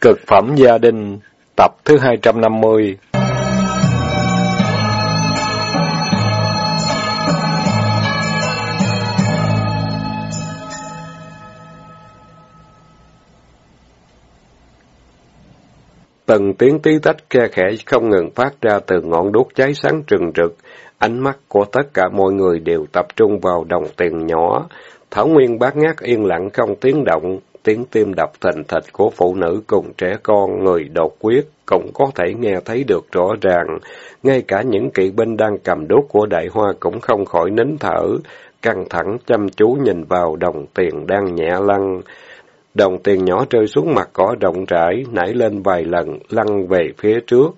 Cực phẩm gia đình, tập thứ 250 Từng tiếng tí tách khe khẽ không ngừng phát ra từ ngọn đốt cháy sáng trừng rực. Ánh mắt của tất cả mọi người đều tập trung vào đồng tiền nhỏ. Thảo Nguyên bát ngát yên lặng không tiếng động, tiếng tim đập thình thịch của phụ nữ cùng trẻ con, người đột quyết, cũng có thể nghe thấy được rõ ràng. Ngay cả những kỵ binh đang cầm đốt của đại hoa cũng không khỏi nín thở, căng thẳng chăm chú nhìn vào đồng tiền đang nhẹ lăn. Đồng tiền nhỏ rơi xuống mặt cỏ rộng rãi, nảy lên vài lần, lăn về phía trước.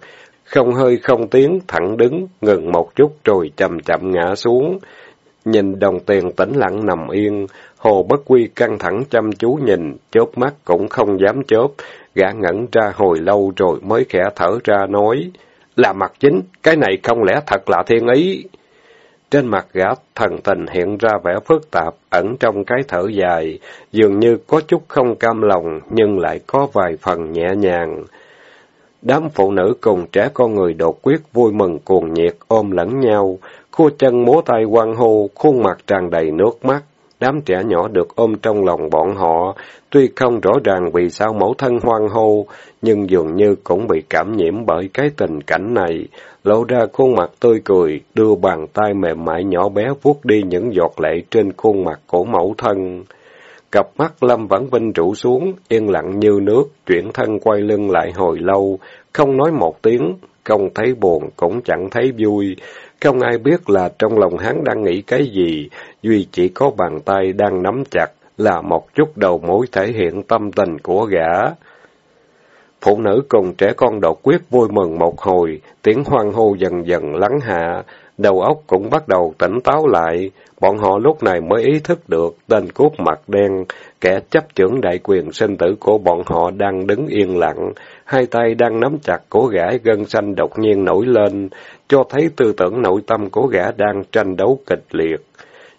Không hơi không tiếng, thẳng đứng, ngừng một chút rồi chậm chậm ngã xuống. Nhìn đồng tiền tĩnh lặng nằm yên, Hồ Bất Quy căng thẳng chăm chú nhìn, chớp mắt cũng không dám chớp, gã ngẩn ra hồi lâu rồi mới khẽ thở ra nói, là mặt chính, cái này không lẽ thật là thiên ý? Trên mặt gã thần tình hiện ra vẻ phức tạp, ẩn trong cái thở dài, dường như có chút không cam lòng, nhưng lại có vài phần nhẹ nhàng. Đám phụ nữ cùng trẻ con người đột quyết vui mừng cuồng nhiệt ôm lẫn nhau, khua chân múa tay quan hô, khuôn mặt tràn đầy nước mắt. Đám trẻ nhỏ được ôm trong lòng bọn họ, tuy không rõ ràng vì sao mẫu thân hoang hô, nhưng dường như cũng bị cảm nhiễm bởi cái tình cảnh này, lộ ra khuôn mặt tươi cười, đưa bàn tay mềm mại nhỏ bé vuốt đi những giọt lệ trên khuôn mặt của mẫu thân. Cặp mắt Lâm Vãn Vinh rủ xuống, yên lặng như nước, chuyển thân quay lưng lại hồi lâu, không nói một tiếng, không thấy buồn cũng chẳng thấy vui, không ai biết là trong lòng hắn đang nghĩ cái gì, duy chỉ có bàn tay đang nắm chặt là một chút đầu mối thể hiện tâm tình của gã. Phụ nữ cùng trẻ con đột quyết vui mừng một hồi, tiếng hoan hô dần dần lắng hạ, đầu óc cũng bắt đầu tỉnh táo lại, bọn họ lúc này mới ý thức được tên cút mặt đen, kẻ chấp trưởng đại quyền sinh tử của bọn họ đang đứng yên lặng, hai tay đang nắm chặt cổ gã gân xanh đột nhiên nổi lên, cho thấy tư tưởng nội tâm của gã đang tranh đấu kịch liệt.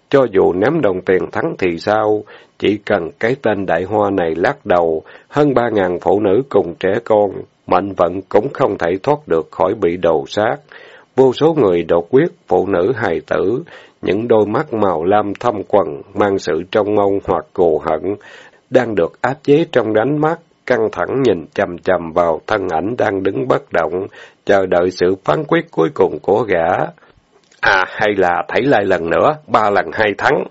Cho dù ném đồng tiền thắng thì sao, chỉ cần cái tên đại hoa này lắc đầu, hơn ba ngàn phụ nữ cùng trẻ con, mạnh vận cũng không thể thoát được khỏi bị đầu sát. Vô số người đột quyết, phụ nữ hài tử, những đôi mắt màu lam thâm quần, mang sự trong mong hoặc cù hận, đang được áp chế trong đánh mắt, căng thẳng nhìn chầm chầm vào thân ảnh đang đứng bất động, chờ đợi sự phán quyết cuối cùng của gã. À, hay là thấy lại lần nữa, ba lần hai thắng.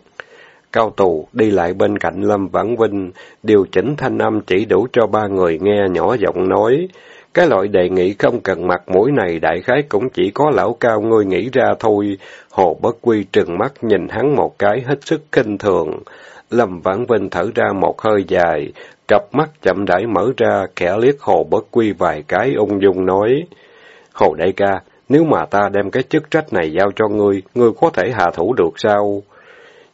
Cao tù đi lại bên cạnh Lâm Vãn Vinh, điều chỉnh thanh âm chỉ đủ cho ba người nghe nhỏ giọng nói. Cái loại đề nghị không cần mặt mũi này đại khái cũng chỉ có lão cao ngươi nghĩ ra thôi. Hồ Bất Quy trừng mắt nhìn hắn một cái hết sức kinh thường. Lâm Vãn Vinh thở ra một hơi dài, cặp mắt chậm rãi mở ra, kẻ liếc Hồ Bất Quy vài cái ung dung nói. Hồ đại ca, nếu mà ta đem cái chức trách này giao cho ngươi, ngươi có thể hạ thủ được sao?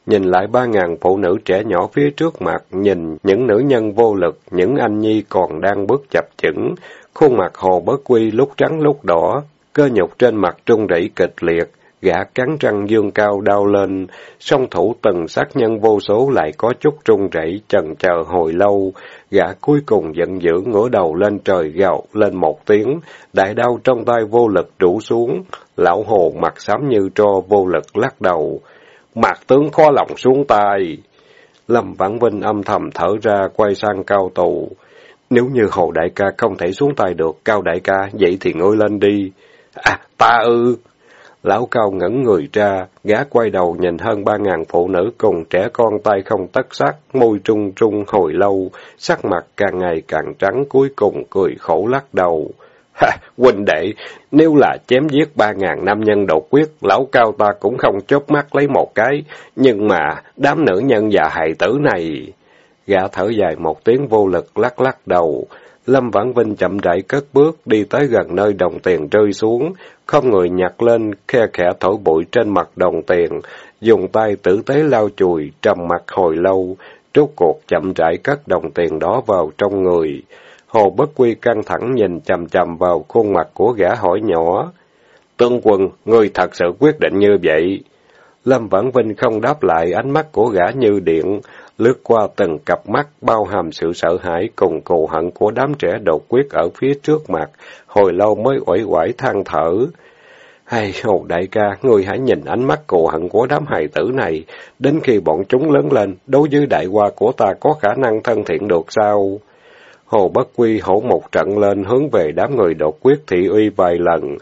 Nhìn lại ba ngàn phụ nữ trẻ nhỏ phía trước mặt, nhìn những nữ nhân vô lực, những anh nhi còn đang bước chập chững, khuôn mặt hồ bất quy lúc trắng lúc đỏ, cơ nhục trên mặt trung rẩy kịch liệt, gã cắn răng dương cao đau lên, song thủ từng sát nhân vô số lại có chút trung rẩy chần chờ hồi lâu, gã cuối cùng giận dữ ngửa đầu lên trời gào lên một tiếng, đại đau trong tay vô lực rủ xuống, lão hồ mặt xám như tro vô lực lắc đầu, mặt tướng khó lòng xuống tay. Lâm Vãn Vinh âm thầm thở ra quay sang cao tù. Nếu như Hồ Đại ca không thể xuống tay được, Cao Đại ca, vậy thì ngươi lên đi. À, ta ư! Lão Cao ngẩn người ra, gã quay đầu nhìn hơn ba ngàn phụ nữ cùng trẻ con tay không tất sắc, môi trung trung hồi lâu, sắc mặt càng ngày càng trắng cuối cùng cười khổ lắc đầu. Ha, huynh đệ, nếu là chém giết ba ngàn nam nhân đột quyết, lão cao ta cũng không chớp mắt lấy một cái, nhưng mà đám nữ nhân và hài tử này... Gã thở dài một tiếng vô lực lắc lắc đầu. Lâm Vãn Vinh chậm rãi cất bước đi tới gần nơi đồng tiền rơi xuống, không người nhặt lên, khe khẽ thổi bụi trên mặt đồng tiền, dùng tay tử tế lau chùi, trầm mặt hồi lâu, rốt cuộc chậm rãi cất đồng tiền đó vào trong người. Hồ Bất Quy căng thẳng nhìn chầm chầm vào khuôn mặt của gã hỏi nhỏ. Tương quân, ngươi thật sự quyết định như vậy. Lâm Vãn Vinh không đáp lại ánh mắt của gã như điện, lướt qua từng cặp mắt bao hàm sự sợ hãi cùng cù hận của đám trẻ đột quyết ở phía trước mặt, hồi lâu mới uể oải than thở. Hay, Hồ Đại ca, người hãy nhìn ánh mắt cù hận của đám hài tử này, đến khi bọn chúng lớn lên, đối với đại hoa của ta có khả năng thân thiện được sao? Hồ Bất Quy hổ một trận lên hướng về đám người đột quyết thị uy vài lần.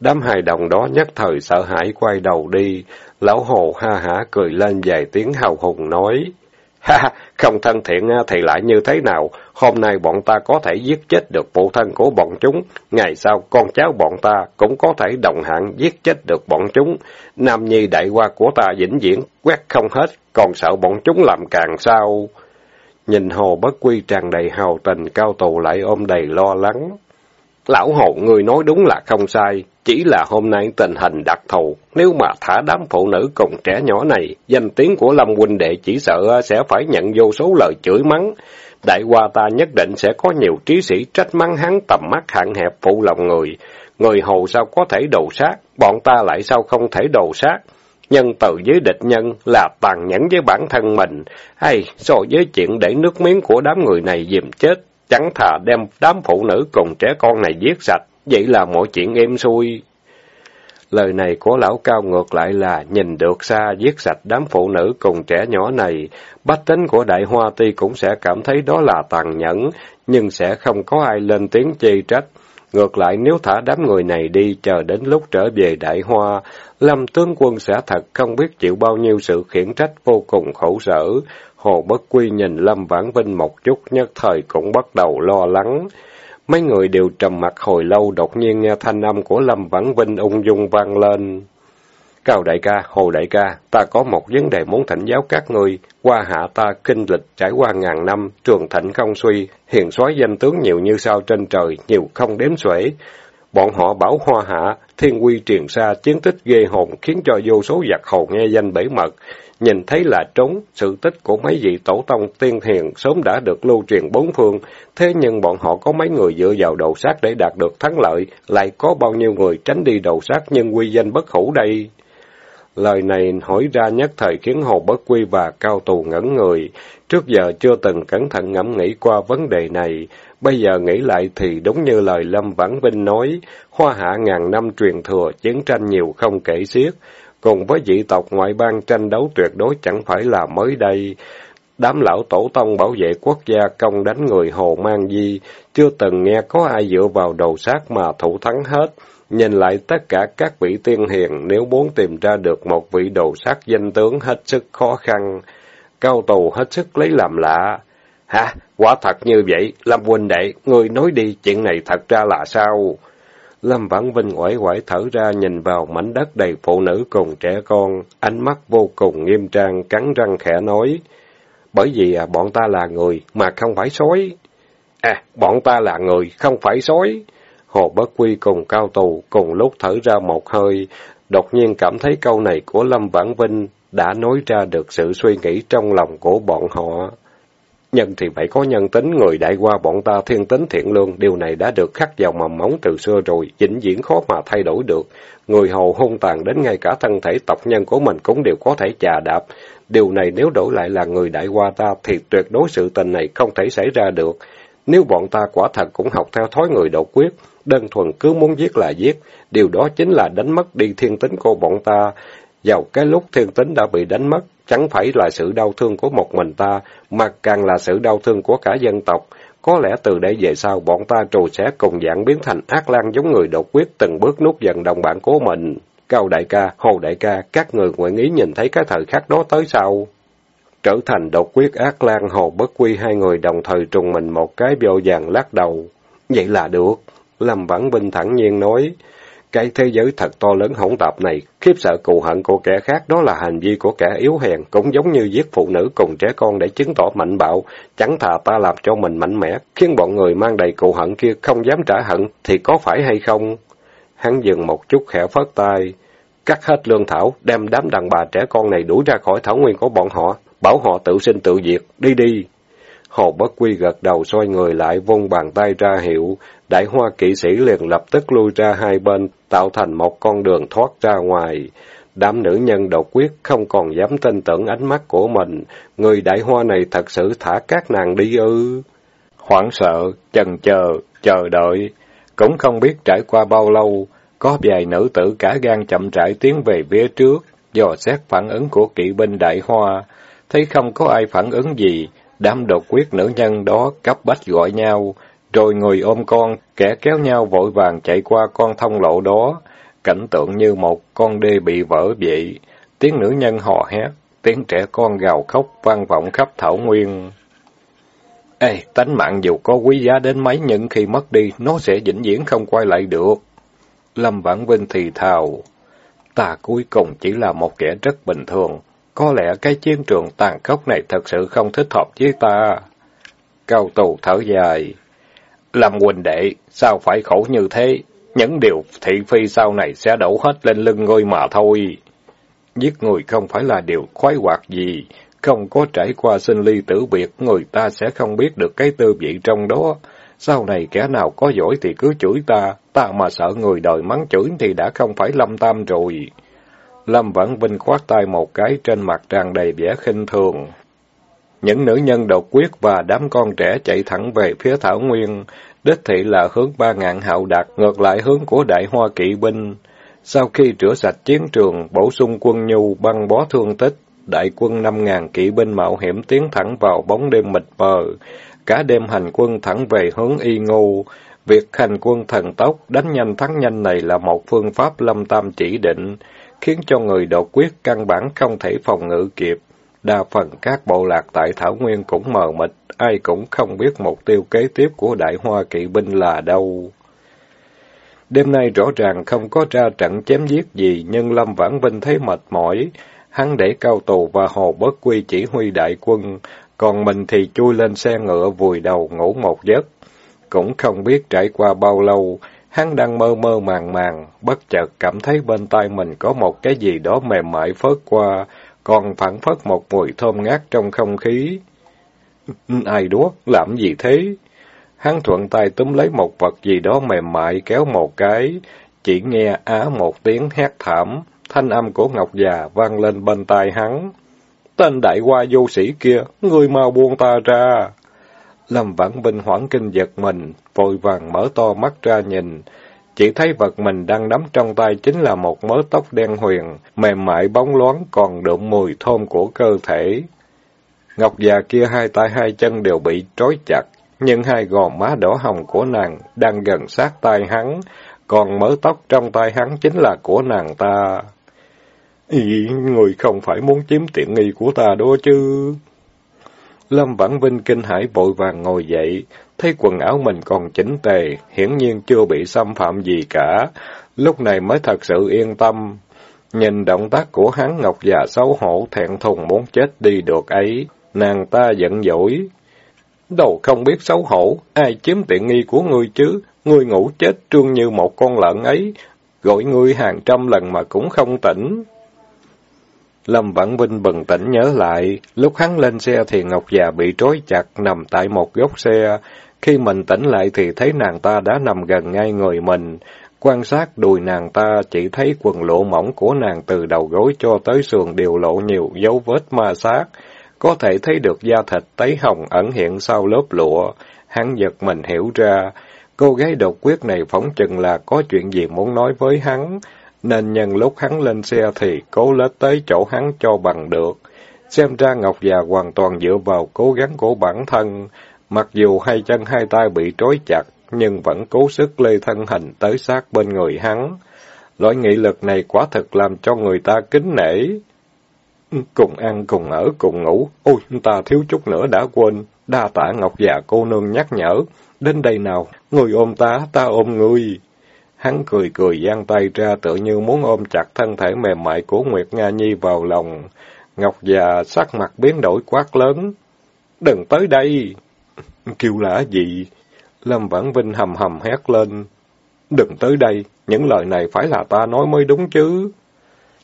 Đám hài đồng đó nhất thời sợ hãi quay đầu đi. Lão Hồ ha hả cười lên vài tiếng hào hùng nói. Ha, không thân thiện à, thì lại như thế nào? Hôm nay bọn ta có thể giết chết được phụ thân của bọn chúng. Ngày sau con cháu bọn ta cũng có thể đồng hạng giết chết được bọn chúng. Nam Nhi đại qua của ta vĩnh viễn quét không hết, còn sợ bọn chúng làm càng sao? Nhìn Hồ Bất Quy tràn đầy hào tình, cao tù lại ôm đầy lo lắng. Lão Hồ, người nói đúng là không sai, chỉ là hôm nay tình hình đặc thù, nếu mà thả đám phụ nữ cùng trẻ nhỏ này, danh tiếng của Lâm huynh đệ chỉ sợ sẽ phải nhận vô số lời chửi mắng. Đại qua ta nhất định sẽ có nhiều trí sĩ trách mắng hắn tầm mắt hạn hẹp phụ lòng người. Người Hồ sao có thể đầu sát, bọn ta lại sao không thể đầu sát. Nhân từ với địch nhân là tàn nhẫn với bản thân mình, hay so với chuyện để nước miếng của đám người này dìm chết, chẳng thà đem đám phụ nữ cùng trẻ con này giết sạch, vậy là mọi chuyện êm xuôi. Lời này của lão cao ngược lại là nhìn được xa giết sạch đám phụ nữ cùng trẻ nhỏ này, bách tính của đại hoa ti cũng sẽ cảm thấy đó là tàn nhẫn, nhưng sẽ không có ai lên tiếng chê trách. Ngược lại nếu thả đám người này đi chờ đến lúc trở về đại hoa, Lâm tướng quân sẽ thật không biết chịu bao nhiêu sự khiển trách vô cùng khổ sở. Hồ Bất Quy nhìn Lâm Vãn Vinh một chút nhất thời cũng bắt đầu lo lắng. Mấy người đều trầm mặt hồi lâu đột nhiên nghe thanh âm của Lâm Vãn Vinh ung dung vang lên. Cao đại ca, Hồ đại ca, ta có một vấn đề muốn thỉnh giáo các ngươi. Qua hạ ta kinh lịch trải qua ngàn năm, trường thịnh không suy, hiền soái danh tướng nhiều như sao trên trời, nhiều không đếm xuể. Bọn họ bảo hoa hạ, thiên quy truyền xa, chiến tích ghê hồn, khiến cho vô số giặc hồ nghe danh bể mật. Nhìn thấy là trống, sự tích của mấy vị tổ tông tiên hiền sớm đã được lưu truyền bốn phương, thế nhưng bọn họ có mấy người dựa vào đầu sát để đạt được thắng lợi, lại có bao nhiêu người tránh đi đầu sát nhưng quy danh bất hủ đây? Lời này hỏi ra nhất thời khiến Hồ Bất Quy và Cao Tù ngẩn người. Trước giờ chưa từng cẩn thận ngẫm nghĩ qua vấn đề này. Bây giờ nghĩ lại thì đúng như lời Lâm Vãn Vinh nói, hoa hạ ngàn năm truyền thừa, chiến tranh nhiều không kể xiết. Cùng với dị tộc ngoại bang tranh đấu tuyệt đối chẳng phải là mới đây. Đám lão tổ tông bảo vệ quốc gia công đánh người Hồ Mang Di, chưa từng nghe có ai dựa vào đầu sát mà thủ thắng hết. Nhìn lại tất cả các vị tiên hiền, nếu muốn tìm ra được một vị đầu sát danh tướng hết sức khó khăn, cao tù hết sức lấy làm lạ. Hả? Quả thật như vậy, Lâm huynh đệ, ngươi nói đi, chuyện này thật ra là sao? Lâm Vãn Vinh quẩy oải thở ra nhìn vào mảnh đất đầy phụ nữ cùng trẻ con, ánh mắt vô cùng nghiêm trang, cắn răng khẽ nói. Bởi vì à, bọn ta là người, mà không phải sói. À, bọn ta là người, không phải sói. Hồ Bất Quy cùng cao tù cùng lúc thở ra một hơi, đột nhiên cảm thấy câu này của Lâm Vãn Vinh đã nói ra được sự suy nghĩ trong lòng của bọn họ. Nhân thì phải có nhân tính, người đại qua bọn ta thiên tính thiện lương, điều này đã được khắc vào mầm móng từ xưa rồi, vĩnh viễn khó mà thay đổi được. Người hầu hung tàn đến ngay cả thân thể tộc nhân của mình cũng đều có thể chà đạp. Điều này nếu đổi lại là người đại qua ta thì tuyệt đối sự tình này không thể xảy ra được. Nếu bọn ta quả thật cũng học theo thói người độc quyết, đơn thuần cứ muốn giết là giết, điều đó chính là đánh mất đi thiên tính của bọn ta. Vào cái lúc thiên tính đã bị đánh mất, chẳng phải là sự đau thương của một mình ta, mà càng là sự đau thương của cả dân tộc. Có lẽ từ đây về sau, bọn ta trù sẽ cùng dạng biến thành ác lan giống người độc quyết từng bước nút dần đồng bạn của mình. Cao đại ca, Hồ đại ca, các người nguyện ý nhìn thấy cái thời khắc đó tới sau. Trở thành độc quyết ác lan Hồ bất quy hai người đồng thời trùng mình một cái vô vàng lắc đầu. Vậy là được. Lâm Vãn Vinh thẳng nhiên nói, cái thế giới thật to lớn hỗn tạp này, khiếp sợ cù hận của kẻ khác đó là hành vi của kẻ yếu hèn, cũng giống như giết phụ nữ cùng trẻ con để chứng tỏ mạnh bạo, chẳng thà ta làm cho mình mạnh mẽ, khiến bọn người mang đầy cù hận kia không dám trả hận, thì có phải hay không? Hắn dừng một chút khẽ phớt tay, cắt hết lương thảo, đem đám đàn bà trẻ con này đuổi ra khỏi thảo nguyên của bọn họ, bảo họ tự sinh tự diệt, đi đi. Hồ Bất Quy gật đầu xoay người lại vung bàn tay ra hiệu, đại hoa kỵ sĩ liền lập tức lui ra hai bên, tạo thành một con đường thoát ra ngoài. đám nữ nhân độc quyết không còn dám tin tưởng ánh mắt của mình. Người đại hoa này thật sự thả các nàng đi ư. Hoảng sợ, chần chờ, chờ đợi. Cũng không biết trải qua bao lâu, có vài nữ tử cả gan chậm rãi tiến về phía trước, dò xét phản ứng của kỵ binh đại hoa. Thấy không có ai phản ứng gì, đám đột quyết nữ nhân đó cấp bách gọi nhau, rồi người ôm con, kẻ kéo nhau vội vàng chạy qua con thông lộ đó. Cảnh tượng như một con đê bị vỡ vậy, tiếng nữ nhân hò hét, tiếng trẻ con gào khóc vang vọng khắp thảo nguyên. Ê, tánh mạng dù có quý giá đến mấy nhưng khi mất đi, nó sẽ vĩnh viễn không quay lại được. Lâm Vãn Vinh thì thào, ta cuối cùng chỉ là một kẻ rất bình thường, có lẽ cái chiến trường tàn khốc này thật sự không thích hợp với ta. Cao tù thở dài, làm huynh đệ, sao phải khổ như thế? Những điều thị phi sau này sẽ đổ hết lên lưng ngươi mà thôi. Giết người không phải là điều khoái hoạt gì, không có trải qua sinh ly tử biệt, người ta sẽ không biết được cái tư vị trong đó. Sau này kẻ nào có giỏi thì cứ chửi ta, ta mà sợ người đời mắng chửi thì đã không phải lâm tam rồi. Lâm Vãn Vinh khoát tay một cái trên mặt tràn đầy vẻ khinh thường. Những nữ nhân đột quyết và đám con trẻ chạy thẳng về phía Thảo Nguyên, đích thị là hướng ba ngàn hạo đạt, ngược lại hướng của đại hoa kỵ binh. Sau khi rửa sạch chiến trường, bổ sung quân nhu, băng bó thương tích, đại quân năm ngàn kỵ binh mạo hiểm tiến thẳng vào bóng đêm mịt mờ, cả đêm hành quân thẳng về hướng Y Ngô. Việc hành quân thần tốc, đánh nhanh thắng nhanh này là một phương pháp lâm tam chỉ định, khiến cho người đột quyết căn bản không thể phòng ngự kịp. Đa phần các bộ lạc tại Thảo Nguyên cũng mờ mịt, ai cũng không biết mục tiêu kế tiếp của đại hoa kỵ binh là đâu. Đêm nay rõ ràng không có ra trận chém giết gì, nhưng Lâm Vãn Vinh thấy mệt mỏi. Hắn để cao tù và hồ bất quy chỉ huy đại quân, còn mình thì chui lên xe ngựa vùi đầu ngủ một giấc. Cũng không biết trải qua bao lâu, hắn đang mơ mơ màng màng, bất chợt cảm thấy bên tai mình có một cái gì đó mềm mại phớt qua, còn phản phất một mùi thơm ngát trong không khí. Ai đó làm gì thế? Hắn thuận tay túm lấy một vật gì đó mềm mại kéo một cái, chỉ nghe á một tiếng hét thảm, thanh âm của Ngọc già vang lên bên tai hắn. Tên đại qua vô sĩ kia, ngươi mau buông ta ra. Lâm Vãn Vinh hoảng kinh giật mình, vội vàng mở to mắt ra nhìn, chỉ thấy vật mình đang nắm trong tay chính là một mớ tóc đen huyền, mềm mại bóng loáng còn đượm mùi thơm của cơ thể. Ngọc già kia hai tay hai chân đều bị trói chặt, nhưng hai gò má đỏ hồng của nàng đang gần sát tay hắn, còn mớ tóc trong tay hắn chính là của nàng ta. Ý, người không phải muốn chiếm tiện nghi của ta đó chứ. Lâm Vãn Vinh kinh hãi vội vàng ngồi dậy, thấy quần áo mình còn chỉnh tề, hiển nhiên chưa bị xâm phạm gì cả, lúc này mới thật sự yên tâm. Nhìn động tác của hắn Ngọc già xấu hổ thẹn thùng muốn chết đi được ấy, nàng ta giận dỗi. Đồ không biết xấu hổ, ai chiếm tiện nghi của ngươi chứ, ngươi ngủ chết trương như một con lợn ấy, gọi ngươi hàng trăm lần mà cũng không tỉnh. Lâm Vãn Vinh bừng tỉnh nhớ lại, lúc hắn lên xe thì Ngọc già bị trói chặt nằm tại một góc xe, khi mình tỉnh lại thì thấy nàng ta đã nằm gần ngay người mình. Quan sát đùi nàng ta chỉ thấy quần lộ mỏng của nàng từ đầu gối cho tới sườn đều lộ nhiều dấu vết ma sát. Có thể thấy được da thịt tấy hồng ẩn hiện sau lớp lụa. Hắn giật mình hiểu ra, cô gái độc quyết này phóng chừng là có chuyện gì muốn nói với hắn, nên nhân lúc hắn lên xe thì cố lết tới chỗ hắn cho bằng được. Xem ra Ngọc già hoàn toàn dựa vào cố gắng của bản thân, Mặc dù hai chân hai tay bị trói chặt, nhưng vẫn cố sức lê thân hình tới sát bên người hắn. Loại nghị lực này quả thực làm cho người ta kính nể. Cùng ăn, cùng ở, cùng ngủ. Ôi, ta thiếu chút nữa đã quên. Đa tạ Ngọc già cô nương nhắc nhở. Đến đây nào, người ôm ta, ta ôm người. Hắn cười cười giang tay ra tựa như muốn ôm chặt thân thể mềm mại của Nguyệt Nga Nhi vào lòng. Ngọc già sắc mặt biến đổi quát lớn. Đừng tới đây! Kêu là gì? Lâm Vãn Vinh hầm hầm hét lên. Đừng tới đây, những lời này phải là ta nói mới đúng chứ.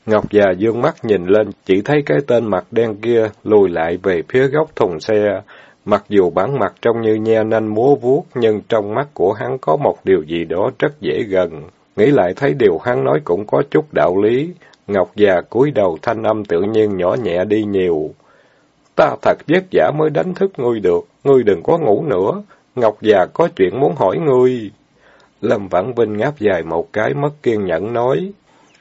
Ngọc già dương mắt nhìn lên, chỉ thấy cái tên mặt đen kia lùi lại về phía góc thùng xe. Mặc dù bản mặt trông như nhe nanh múa vuốt, nhưng trong mắt của hắn có một điều gì đó rất dễ gần. Nghĩ lại thấy điều hắn nói cũng có chút đạo lý. Ngọc già cúi đầu thanh âm tự nhiên nhỏ nhẹ đi nhiều. Ta thật vất vả mới đánh thức ngươi được, ngươi đừng có ngủ nữa. Ngọc già có chuyện muốn hỏi ngươi. Lâm Vãn Vinh ngáp dài một cái mất kiên nhẫn nói.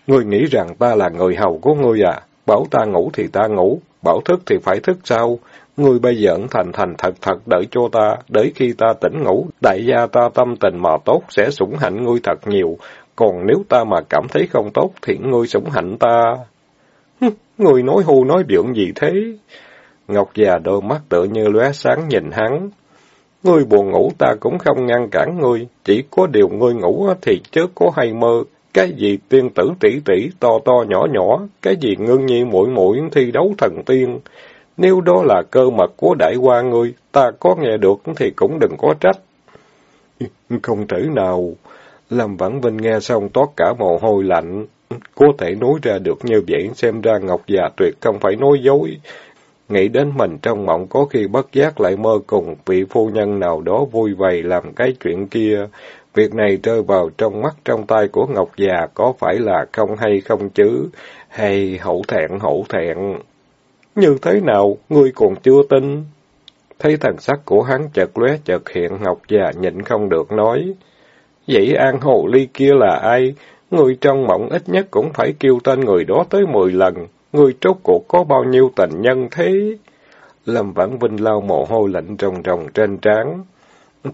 Ngươi nghĩ rằng ta là người hầu của ngươi à? Bảo ta ngủ thì ta ngủ, bảo thức thì phải thức sao? Ngươi bây giờ thành thành thật thật đợi cho ta, đợi khi ta tỉnh ngủ, đại gia ta tâm tình mà tốt sẽ sủng hạnh ngươi thật nhiều, còn nếu ta mà cảm thấy không tốt thì ngươi sủng hạnh ta. Ngươi nói hù nói biện gì thế? Ngọc già đôi mắt tựa như lóe sáng nhìn hắn. Ngươi buồn ngủ ta cũng không ngăn cản ngươi, chỉ có điều ngươi ngủ thì chớ có hay mơ. Cái gì tiên tử tỷ tỷ to to nhỏ nhỏ, cái gì ngưng nhi muội muội thi đấu thần tiên. Nếu đó là cơ mật của đại hoa ngươi, ta có nghe được thì cũng đừng có trách. Không thể nào. Lâm Vãn Vinh nghe xong toát cả mồ hôi lạnh. Có thể nói ra được như vậy, xem ra Ngọc già tuyệt không phải nói dối. Nghĩ đến mình trong mộng có khi bất giác lại mơ cùng vị phu nhân nào đó vui vầy làm cái chuyện kia. Việc này rơi vào trong mắt trong tay của Ngọc già có phải là không hay không chứ? Hay hổ thẹn hổ thẹn? Như thế nào, ngươi còn chưa tin? Thấy thần sắc của hắn chợt lóe chợt hiện, Ngọc già nhịn không được nói. Vậy An Hồ Ly kia là ai? Người trong mộng ít nhất cũng phải kêu tên người đó tới mười lần. Người trốt cuộc có bao nhiêu tình nhân thế? Lâm Vãn Vinh lau mồ hôi lạnh rồng rồng trên trán.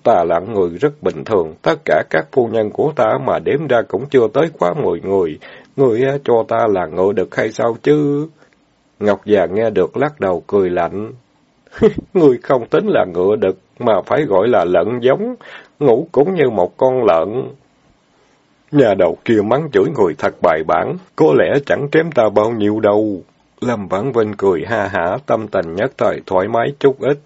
Ta là người rất bình thường, tất cả các phu nhân của ta mà đếm ra cũng chưa tới quá mười người. Người cho ta là ngựa được hay sao chứ? Ngọc già nghe được lắc đầu cười lạnh. người không tính là ngựa đực, mà phải gọi là lợn giống, ngủ cũng như một con lợn. Nhà đầu kia mắng chửi người thật bài bản, có lẽ chẳng kém ta bao nhiêu đâu. Lâm Vãn Vinh cười ha hả, tâm tình nhất thời thoải mái chút ít.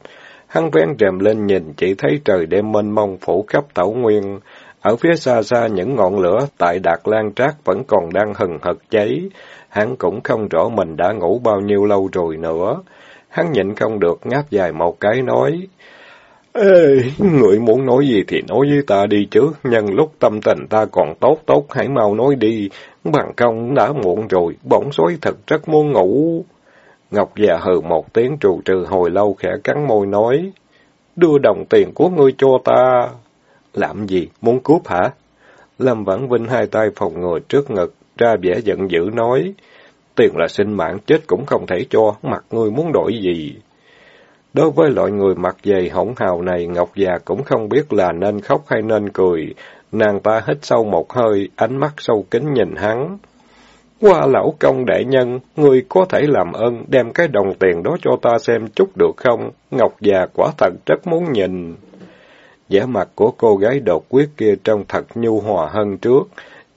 Hắn vén rèm lên nhìn, chỉ thấy trời đêm mênh mông phủ khắp thảo nguyên. Ở phía xa xa những ngọn lửa tại Đạt Lan Trác vẫn còn đang hừng hực cháy. Hắn cũng không rõ mình đã ngủ bao nhiêu lâu rồi nữa. Hắn nhịn không được ngáp dài một cái nói. Ê, người muốn nói gì thì nói với ta đi chứ, nhân lúc tâm tình ta còn tốt tốt, hãy mau nói đi, bằng công đã muộn rồi, bỗng xối thật rất muốn ngủ. Ngọc già hừ một tiếng trù trừ hồi lâu khẽ cắn môi nói, đưa đồng tiền của ngươi cho ta. Làm gì, muốn cướp hả? Lâm Vãn Vinh hai tay phòng ngồi trước ngực, ra vẻ giận dữ nói, tiền là sinh mạng chết cũng không thể cho, mặt ngươi muốn đổi gì. Đối với loại người mặt dày hỗn hào này, Ngọc già cũng không biết là nên khóc hay nên cười. Nàng ta hít sâu một hơi, ánh mắt sâu kính nhìn hắn. Qua lão công đại nhân, người có thể làm ơn đem cái đồng tiền đó cho ta xem chút được không? Ngọc già quả thật rất muốn nhìn. Giả mặt của cô gái đột quyết kia trông thật nhu hòa hơn trước,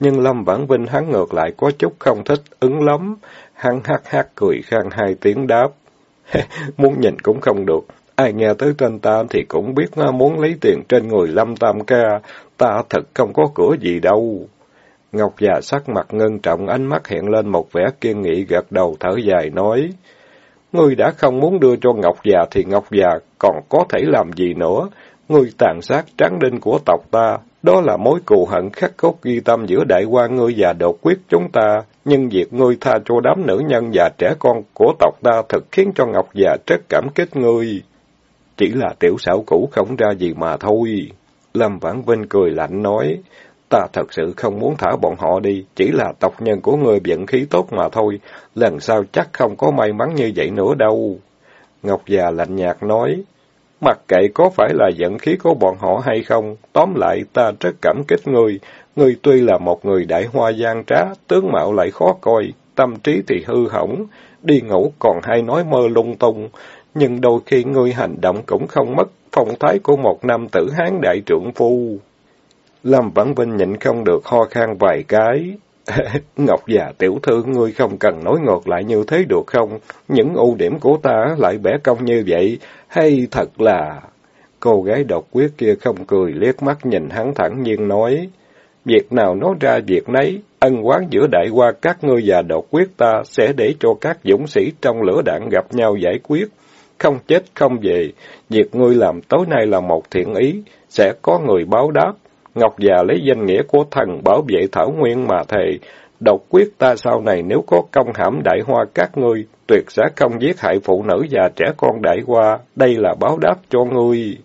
nhưng Lâm Vãn Vinh hắn ngược lại có chút không thích, ứng lắm. Hắn hát hát cười khang hai tiếng đáp. muốn nhìn cũng không được. Ai nghe tới tên ta thì cũng biết muốn lấy tiền trên người Lâm Tam Ca. Ta thật không có cửa gì đâu. Ngọc già sắc mặt ngân trọng, ánh mắt hiện lên một vẻ kiên nghị gật đầu thở dài nói. Ngươi đã không muốn đưa cho Ngọc già thì Ngọc già còn có thể làm gì nữa? Ngươi tàn sát tráng đinh của tộc ta, đó là mối cù hận khắc cốt ghi tâm giữa đại quan ngươi và đột quyết chúng ta. Nhưng việc ngươi tha cho đám nữ nhân và trẻ con của tộc ta thật khiến cho Ngọc già rất cảm kích ngươi. Chỉ là tiểu xảo cũ không ra gì mà thôi. Lâm Vãn Vinh cười lạnh nói, ta thật sự không muốn thả bọn họ đi, chỉ là tộc nhân của ngươi vận khí tốt mà thôi, lần sau chắc không có may mắn như vậy nữa đâu. Ngọc già lạnh nhạt nói, mặc kệ có phải là giận khí của bọn họ hay không, tóm lại ta rất cảm kích ngươi, ngươi tuy là một người đại hoa gian trá, tướng mạo lại khó coi, tâm trí thì hư hỏng, đi ngủ còn hay nói mơ lung tung, nhưng đôi khi ngươi hành động cũng không mất phong thái của một nam tử hán đại trưởng phu. Lâm Vãn Vinh nhịn không được ho khan vài cái. Ngọc già tiểu thư, ngươi không cần nói ngọt lại như thế được không? Những ưu điểm của ta lại bẻ cong như vậy, hay thật là... Cô gái độc quyết kia không cười, liếc mắt nhìn hắn thẳng nhiên nói. Việc nào nói ra việc nấy, ân quán giữa đại qua các ngươi và độc quyết ta sẽ để cho các dũng sĩ trong lửa đạn gặp nhau giải quyết. Không chết không về, việc ngươi làm tối nay là một thiện ý, sẽ có người báo đáp. Ngọc già lấy danh nghĩa của thần bảo vệ Thảo Nguyên mà thề, độc quyết ta sau này nếu có công hãm đại hoa các ngươi, tuyệt sẽ không giết hại phụ nữ và trẻ con đại hoa, đây là báo đáp cho ngươi.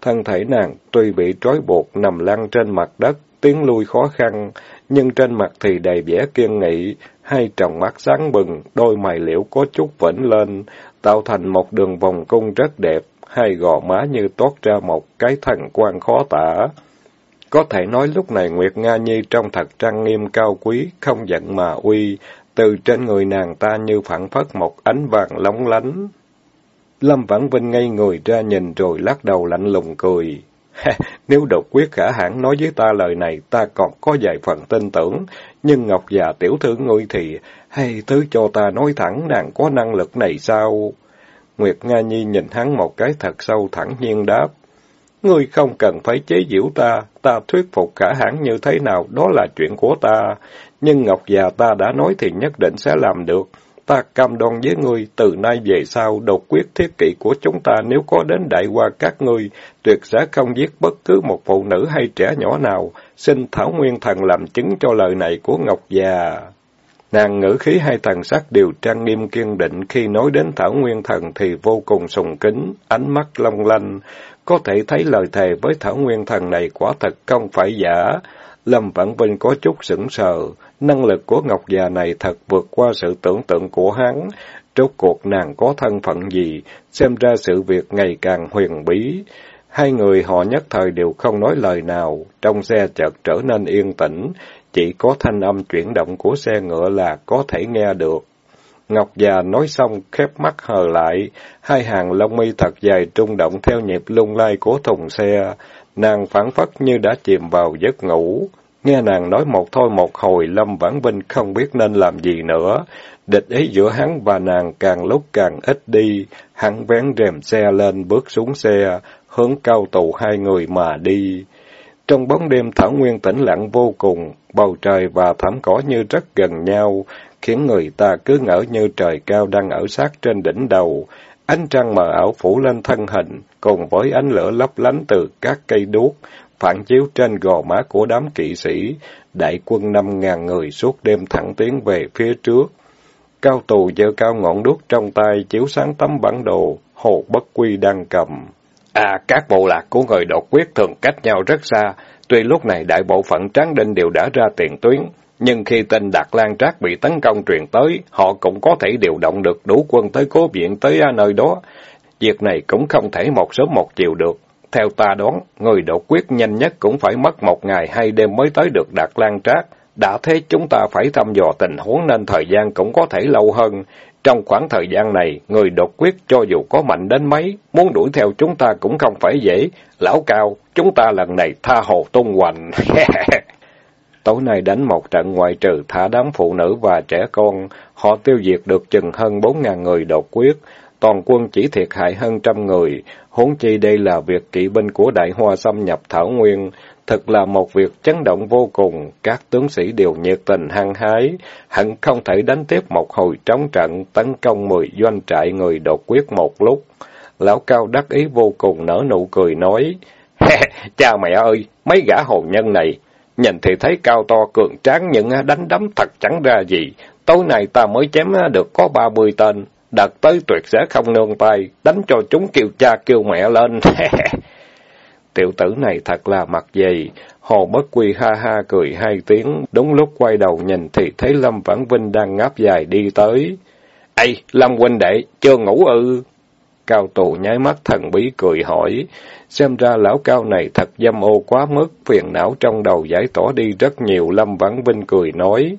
Thân thể nàng tuy bị trói buộc nằm lăn trên mặt đất, tiến lui khó khăn, nhưng trên mặt thì đầy vẻ kiên nghị, hai tròng mắt sáng bừng, đôi mày liễu có chút vĩnh lên, tạo thành một đường vòng cung rất đẹp, hai gò má như toát ra một cái thần quan khó tả. Có thể nói lúc này Nguyệt Nga Nhi trong thật trang nghiêm cao quý, không giận mà uy, từ trên người nàng ta như phản phất một ánh vàng lóng lánh. Lâm Vãn Vinh ngây người ra nhìn rồi lắc đầu lạnh lùng cười. Nếu độc quyết khả hãn nói với ta lời này, ta còn có vài phần tin tưởng. Nhưng Ngọc già tiểu thư ngươi thì, hay thứ cho ta nói thẳng nàng có năng lực này sao? Nguyệt Nga Nhi nhìn hắn một cái thật sâu thẳng nhiên đáp. Ngươi không cần phải chế giễu ta, ta thuyết phục khả hãn như thế nào, đó là chuyện của ta. Nhưng Ngọc già ta đã nói thì nhất định sẽ làm được. Ta cam đoan với ngươi, từ nay về sau, độc quyết thiết kỵ của chúng ta nếu có đến đại qua các ngươi, tuyệt sẽ không giết bất cứ một phụ nữ hay trẻ nhỏ nào. Xin Thảo Nguyên Thần làm chứng cho lời này của Ngọc già. Nàng ngữ khí hai thần sắc đều trang nghiêm kiên định khi nói đến Thảo Nguyên Thần thì vô cùng sùng kính, ánh mắt long lanh. Có thể thấy lời thề với Thảo Nguyên Thần này quả thật không phải giả. Lâm Vãn Vinh có chút sững sờ, năng lực của Ngọc già này thật vượt qua sự tưởng tượng của hắn. Rốt cuộc nàng có thân phận gì, xem ra sự việc ngày càng huyền bí. Hai người họ nhất thời đều không nói lời nào, trong xe chợt trở nên yên tĩnh, chỉ có thanh âm chuyển động của xe ngựa là có thể nghe được. Ngọc già nói xong khép mắt hờ lại, hai hàng lông mi thật dài trung động theo nhịp lung lay của thùng xe, nàng phản phất như đã chìm vào giấc ngủ. Nghe nàng nói một thôi một hồi, Lâm Vãn Vinh không biết nên làm gì nữa. Địch ý giữa hắn và nàng càng lúc càng ít đi, hắn vén rèm xe lên bước xuống xe, hướng cao tù hai người mà đi. Trong bóng đêm thảo nguyên tĩnh lặng vô cùng, bầu trời và thảm cỏ như rất gần nhau, khiến người ta cứ ngỡ như trời cao đang ở sát trên đỉnh đầu. Ánh trăng mờ ảo phủ lên thân hình, cùng với ánh lửa lấp lánh từ các cây đuốc, phản chiếu trên gò má của đám kỵ sĩ, đại quân năm ngàn người suốt đêm thẳng tiến về phía trước. Cao tù giơ cao ngọn đuốc trong tay, chiếu sáng tấm bản đồ, hồ bất quy đang cầm. À, các bộ lạc của người đột quyết thường cách nhau rất xa, tuy lúc này đại bộ phận tráng đinh đều đã ra tiền tuyến, nhưng khi tin Đạt Lan Trác bị tấn công truyền tới, họ cũng có thể điều động được đủ quân tới cố viện tới à, nơi đó. Việc này cũng không thể một sớm một chiều được. Theo ta đoán, người đột quyết nhanh nhất cũng phải mất một ngày hay đêm mới tới được Đạt Lan Trác. Đã thế chúng ta phải thăm dò tình huống nên thời gian cũng có thể lâu hơn. Trong khoảng thời gian này, người đột quyết cho dù có mạnh đến mấy, muốn đuổi theo chúng ta cũng không phải dễ. Lão Cao, chúng ta lần này tha hồ tung hoành. Tối nay đánh một trận ngoại trừ thả đám phụ nữ và trẻ con, họ tiêu diệt được chừng hơn bốn ngàn người đột quyết. Toàn quân chỉ thiệt hại hơn trăm người, huống chi đây là việc kỵ binh của Đại Hoa xâm nhập Thảo Nguyên. Thật là một việc chấn động vô cùng, các tướng sĩ đều nhiệt tình hăng hái, hận không thể đánh tiếp một hồi trống trận, tấn công mười doanh trại người đột quyết một lúc. Lão Cao đắc ý vô cùng nở nụ cười nói, Cha mẹ ơi, mấy gã hồn nhân này, nhìn thì thấy cao to cường tráng nhưng đánh đấm thật chẳng ra gì. Tối nay ta mới chém được có ba mươi tên, đặt tới tuyệt sẽ không nương tay, đánh cho chúng kêu cha kêu mẹ lên. Tiểu tử này thật là mặt dày. Hồ Bất Quy ha ha cười hai tiếng, đúng lúc quay đầu nhìn thì thấy Lâm Vãn Vinh đang ngáp dài đi tới. Ê, Lâm huynh đệ, chưa ngủ ư? Cao tù nháy mắt thần bí cười hỏi. Xem ra lão cao này thật dâm ô quá mức, phiền não trong đầu giải tỏa đi rất nhiều. Lâm Vãn Vinh cười nói.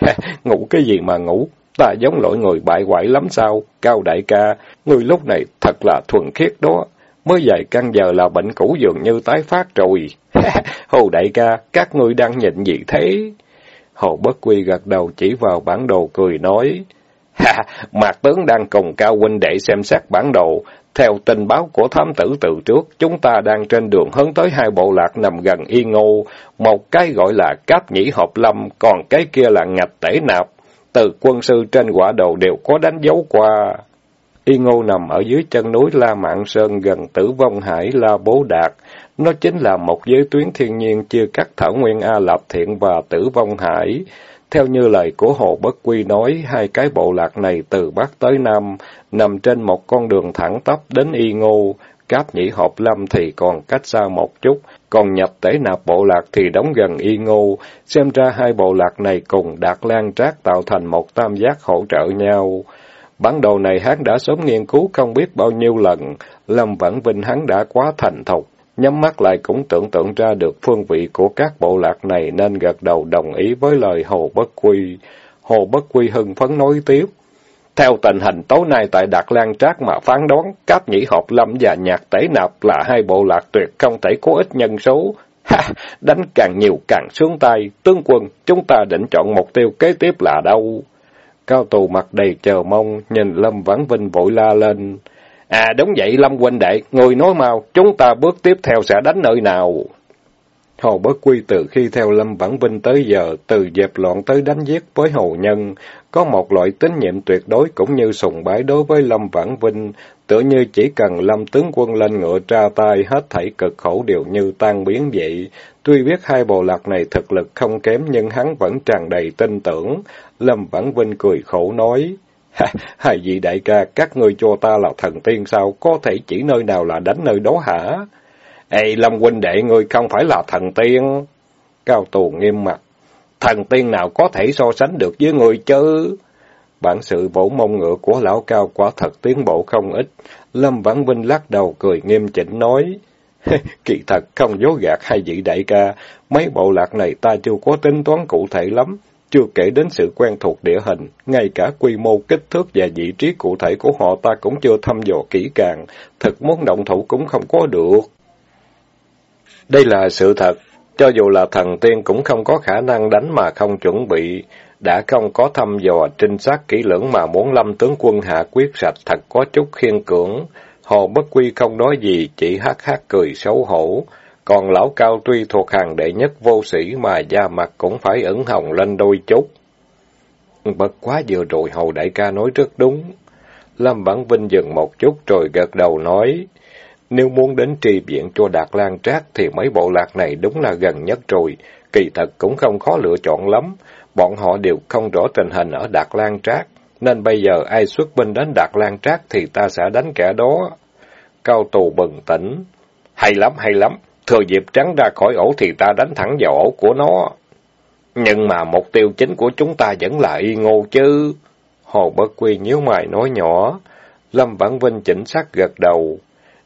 ngủ cái gì mà ngủ? Ta giống loại người bại hoại lắm sao? Cao đại ca, người lúc này thật là thuần khiết đó. Mới vài căn giờ là bệnh cũ dường như tái phát rồi. Hồ đại ca, các ngươi đang nhìn gì thế? Hồ Bất Quy gật đầu chỉ vào bản đồ cười nói. Ha, Mạc Tướng đang cùng Cao huynh đệ xem xét bản đồ. Theo tình báo của thám tử từ trước, chúng ta đang trên đường hướng tới hai bộ lạc nằm gần y Ngô. Một cái gọi là Cáp Nhĩ Hợp Lâm, còn cái kia là Ngạch Tể Nạp. Từ quân sư trên quả đầu đều có đánh dấu qua. Y Ngô nằm ở dưới chân núi La Mạn Sơn gần tử vong hải La Bố Đạt. Nó chính là một giới tuyến thiên nhiên chia cắt thảo nguyên A Lập Thiện và tử vong hải. Theo như lời của Hồ Bất Quy nói, hai cái bộ lạc này từ Bắc tới Nam, nằm trên một con đường thẳng tắp đến Y Ngô, Cáp Nhĩ Hộp Lâm thì còn cách xa một chút, còn nhập tế nạp bộ lạc thì đóng gần Y Ngô, xem ra hai bộ lạc này cùng Đạt Lan Trác tạo thành một tam giác hỗ trợ nhau. Bản đồ này hắn đã sớm nghiên cứu không biết bao nhiêu lần, Lâm Vãn Vinh hắn đã quá thành thục, nhắm mắt lại cũng tưởng tượng ra được phương vị của các bộ lạc này nên gật đầu đồng ý với lời Hồ Bất Quy. Hồ Bất Quy hưng phấn nói tiếp. Theo tình hình tối nay tại Đạt Lan Trác mà phán đoán, các Nhĩ Hộp Lâm và Nhạc Tể Nạp là hai bộ lạc tuyệt không thể có ít nhân số. Ha! Đánh càng nhiều càng sướng tay. Tướng quân, chúng ta định chọn mục tiêu kế tiếp là đâu? Cao tù mặt đầy chờ mong, nhìn Lâm Vãn Vinh vội la lên. À đúng vậy Lâm huynh đệ, người nói mau, chúng ta bước tiếp theo sẽ đánh nơi nào? Hồ Bất Quy từ khi theo Lâm Vãn Vinh tới giờ, từ dẹp loạn tới đánh giết với hầu Nhân, có một loại tín nhiệm tuyệt đối cũng như sùng bái đối với Lâm Vãn Vinh, tựa như chỉ cần Lâm tướng quân lên ngựa tra tay hết thảy cực khổ đều như tan biến vậy. Tuy biết hai bộ lạc này thực lực không kém nhưng hắn vẫn tràn đầy tin tưởng. Lâm Vãn Vinh cười khổ nói, Hai vị đại ca, các ngươi cho ta là thần tiên sao, có thể chỉ nơi nào là đánh nơi đó hả? Ê, Lâm huynh đệ, ngươi không phải là thần tiên. Cao tù nghiêm mặt, thần tiên nào có thể so sánh được với người chứ? Bản sự vỗ mông ngựa của lão cao quả thật tiến bộ không ít. Lâm Vãn Vinh lắc đầu cười nghiêm chỉnh nói. Kỳ thật không dối gạt hay vị đại ca, mấy bộ lạc này ta chưa có tính toán cụ thể lắm, chưa kể đến sự quen thuộc địa hình, ngay cả quy mô kích thước và vị trí cụ thể của họ ta cũng chưa thăm dò kỹ càng, thật muốn động thủ cũng không có được. Đây là sự thật, cho dù là thần tiên cũng không có khả năng đánh mà không chuẩn bị, đã không có thăm dò trinh sát kỹ lưỡng mà muốn lâm tướng quân hạ quyết sạch thật có chút khiên cưỡng. Hồ Bất Quy không nói gì, chỉ hát hát cười xấu hổ. Còn lão cao tuy thuộc hàng đệ nhất vô sĩ mà da mặt cũng phải ửng hồng lên đôi chút. Bất quá vừa rồi hầu đại ca nói rất đúng. Lâm Bản Vinh dừng một chút rồi gật đầu nói, nếu muốn đến trì viện cho Đạt Lan Trác thì mấy bộ lạc này đúng là gần nhất rồi, kỳ thật cũng không khó lựa chọn lắm. Bọn họ đều không rõ tình hình ở Đạt Lan Trác, nên bây giờ ai xuất binh đến Đạt Lan Trác thì ta sẽ đánh kẻ đó. Cao tù bừng tỉnh. Hay lắm, hay lắm. Thừa dịp trắng ra khỏi ổ thì ta đánh thẳng vào ổ của nó. Nhưng mà mục tiêu chính của chúng ta vẫn là y ngô chứ. Hồ Bất Quy nhíu mày nói nhỏ. Lâm Vãn Vinh chỉnh xác gật đầu.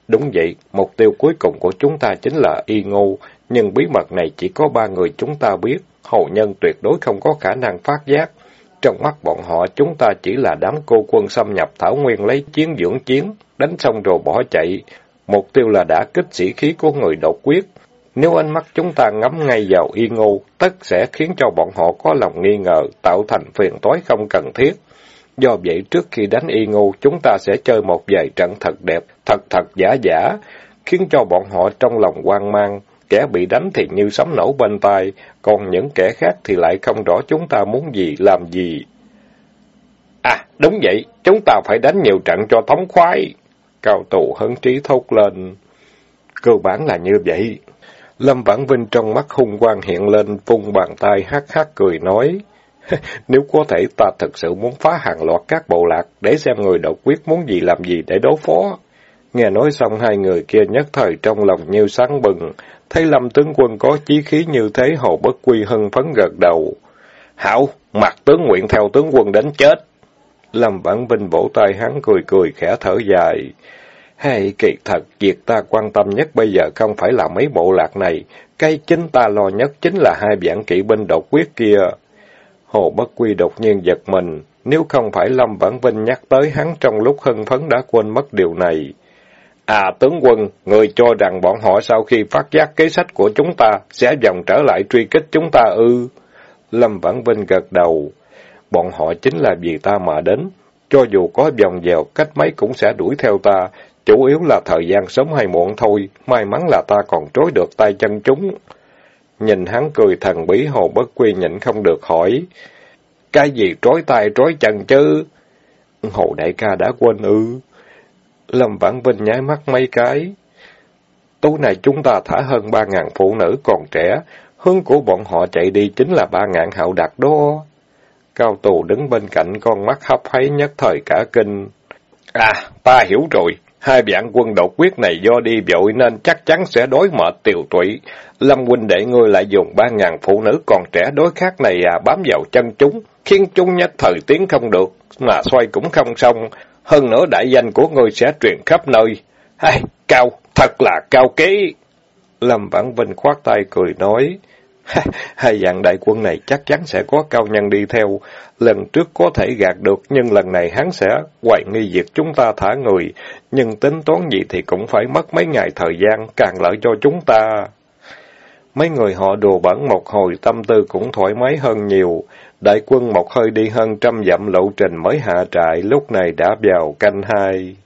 Đúng vậy, mục tiêu cuối cùng của chúng ta chính là y ngô, nhưng bí mật này chỉ có ba người chúng ta biết. hậu nhân tuyệt đối không có khả năng phát giác. Trong mắt bọn họ, chúng ta chỉ là đám cô quân xâm nhập Thảo Nguyên lấy chiến dưỡng chiến, đánh xong rồi bỏ chạy. Mục tiêu là đã kích sĩ khí của người độc quyết. Nếu ánh mắt chúng ta ngắm ngay vào y ngô, tất sẽ khiến cho bọn họ có lòng nghi ngờ, tạo thành phiền toái không cần thiết. Do vậy, trước khi đánh y ngô, chúng ta sẽ chơi một vài trận thật đẹp, thật thật giả giả, khiến cho bọn họ trong lòng hoang mang. Kẻ bị đánh thì như sấm nổ bên tai, còn những kẻ khác thì lại không rõ chúng ta muốn gì, làm gì. À, đúng vậy, chúng ta phải đánh nhiều trận cho thống khoái. Cao tù hấn trí thốt lên. Cơ bản là như vậy. Lâm Vãn Vinh trong mắt hung quang hiện lên, vung bàn tay hát hát cười nói. Nếu có thể ta thật sự muốn phá hàng loạt các bộ lạc, để xem người độc quyết muốn gì làm gì để đối phó. Nghe nói xong hai người kia nhất thời trong lòng như sáng bừng, thấy lâm tướng quân có chí khí như thế hồ bất quy hân phấn gật đầu. Hảo, mặt tướng nguyện theo tướng quân đến chết. Lâm Vãn Vinh vỗ tay hắn cười cười khẽ thở dài. Hay kỳ thật, việc ta quan tâm nhất bây giờ không phải là mấy bộ lạc này, cái chính ta lo nhất chính là hai vạn kỵ binh độc quyết kia. Hồ Bất Quy đột nhiên giật mình, nếu không phải Lâm Vãn Vinh nhắc tới hắn trong lúc hưng phấn đã quên mất điều này. À tướng quân, người cho rằng bọn họ sau khi phát giác kế sách của chúng ta sẽ vòng trở lại truy kích chúng ta ư? Lâm Vãn Vinh gật đầu. Bọn họ chính là vì ta mà đến. Cho dù có vòng dèo cách mấy cũng sẽ đuổi theo ta. Chủ yếu là thời gian sớm hay muộn thôi. May mắn là ta còn trối được tay chân chúng. Nhìn hắn cười thần bí hồ bất quy nhịn không được hỏi. Cái gì trói tay trói chân chứ? Hồ đại ca đã quên ư. Lâm Vãn Vinh nháy mắt mấy cái. Tối nay chúng ta thả hơn ba ngàn phụ nữ còn trẻ. Hướng của bọn họ chạy đi chính là ba ngàn hậu đặc đó. Cao tù đứng bên cạnh con mắt hấp háy nhất thời cả kinh. À, ta hiểu rồi. Hai vạn quân đột quyết này do đi vội nên chắc chắn sẽ đối mệt tiều tụy. Lâm huynh đệ ngươi lại dùng ba ngàn phụ nữ còn trẻ đối khác này à bám vào chân chúng, khiến chúng nhất thời tiến không được, mà xoay cũng không xong. Hơn nữa đại danh của ngươi sẽ truyền khắp nơi. hay cao, thật là cao kế. Lâm Vãn Vinh khoát tay cười nói. Hai dạng đại quân này chắc chắn sẽ có cao nhân đi theo. Lần trước có thể gạt được, nhưng lần này hắn sẽ hoài nghi việc chúng ta thả người. Nhưng tính toán gì thì cũng phải mất mấy ngày thời gian, càng lợi cho chúng ta. Mấy người họ đùa bẩn một hồi, tâm tư cũng thoải mái hơn nhiều. Đại quân một hơi đi hơn trăm dặm lộ trình mới hạ trại, lúc này đã vào canh hai.